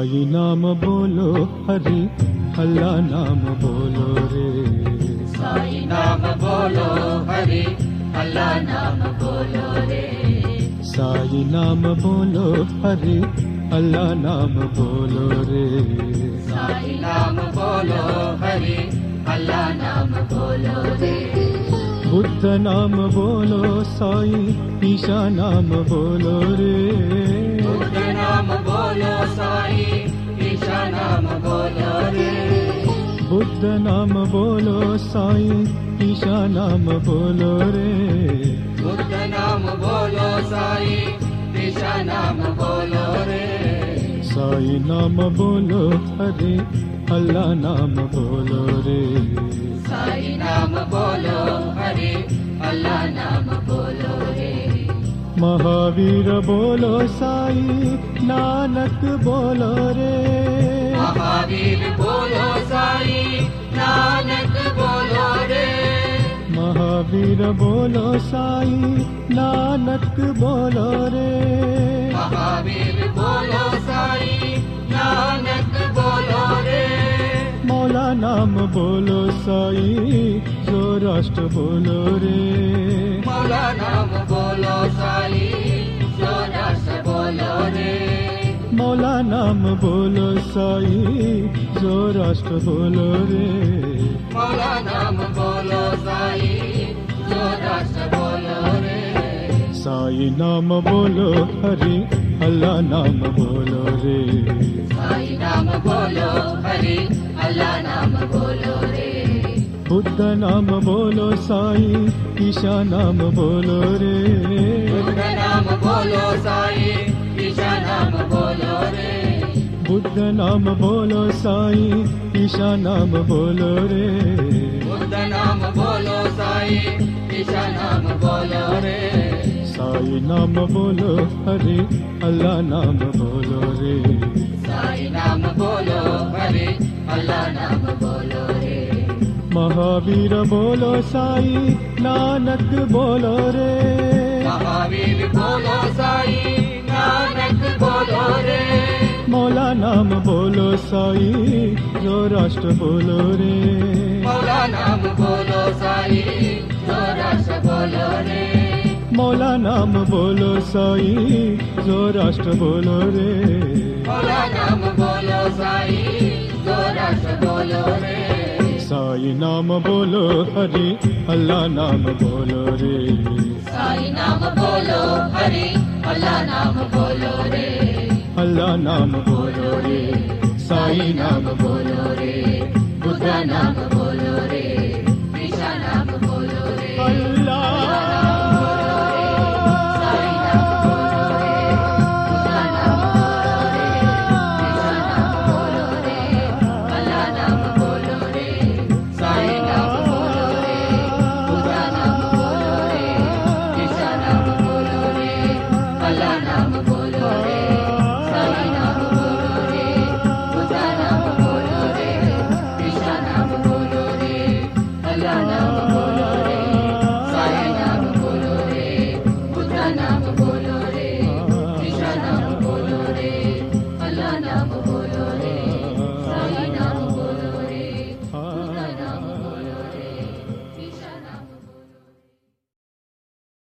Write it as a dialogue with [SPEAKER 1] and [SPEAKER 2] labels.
[SPEAKER 1] साई नाम बोलो हरि अल्लाह नाम बोलो रे।
[SPEAKER 2] साई नाम बोलो हरि अल्लाह नाम बोलो रे।
[SPEAKER 1] साई नाम बोलो हरि अल्लाह नाम बोलो रे।
[SPEAKER 2] साई नाम बोलो हरि अल्लाह नाम बोलो रे।
[SPEAKER 1] बुद्ध नाम बोलो साई ईशा नाम बोलो रे।
[SPEAKER 2] बुद्ध नाम बोलो साई ईशा नाम बोलो रे।
[SPEAKER 1] बुद्ध नाम बोलो साई ईशा नाम बोलो रे।
[SPEAKER 2] साई नाम बोलो
[SPEAKER 1] हरे अल्लाह नाम बोलो रे।
[SPEAKER 2] साई नाम बोलो हरि अल्लाह नाम बोलो
[SPEAKER 1] महावीर बोलो साई नानक बोलो रे।
[SPEAKER 2] महावीर बोलो साई नानक बोलो रे।
[SPEAKER 1] महावीर बोलो साई नानक बोलो रे।
[SPEAKER 2] महावीर बोलो साई नानक बोलो रे।
[SPEAKER 1] मौला नाम बोलो साई जो राष्ट्र बोलो रे
[SPEAKER 2] मौला नाम बोलो साई जो रस बोलो रे
[SPEAKER 1] मौला नाम बोलो साई जो राष्ट्र बोलो रे
[SPEAKER 2] मौला नाम बोलो साई जो रस बोलो रे
[SPEAKER 1] साई नाम बोलो हरि अल्लाह नाम बोलो रे
[SPEAKER 2] साई नाम
[SPEAKER 1] बुद्ध नाम बोलो साई ईशा नाम बोलो रे
[SPEAKER 2] बुद्ध नाम बोलो साई ईशा नाम बोलो रे
[SPEAKER 1] बुद्ध नाम बोलो साई ईशा नाम बोलो रे
[SPEAKER 2] बुद्ध नाम बोलो साई ईशा नाम बोलो रे
[SPEAKER 1] साई नाम बोलो हरि अल्लाह नाम बोलो रे
[SPEAKER 2] साई नाम बोलो हरि अल्लाह नाम बोलो रे
[SPEAKER 1] महावीर बोलो साई नानक बोलो रे।
[SPEAKER 2] महावीर बोलो साई नानक बोलो रे।
[SPEAKER 1] मौला नाम बोलो साई जो राष्ट्र बोलो रे।
[SPEAKER 2] मौला नाम बोलो साई जो रस बोलो रे।
[SPEAKER 1] मौला नाम बोलो साई जो राष्ट्र बोलो रे।
[SPEAKER 2] मौला नाम बोलो साई जो रस बोलो रे।
[SPEAKER 1] साई नाम बोलो हरे अल्लाह नाम बोलो रे।
[SPEAKER 2] साई नाम बोलो हरे अल्लाह नाम बोलो रे।
[SPEAKER 1] अल्लाह नाम बोलो रे। साई नाम
[SPEAKER 2] बोलो रे। बुद्ध नाम बोलो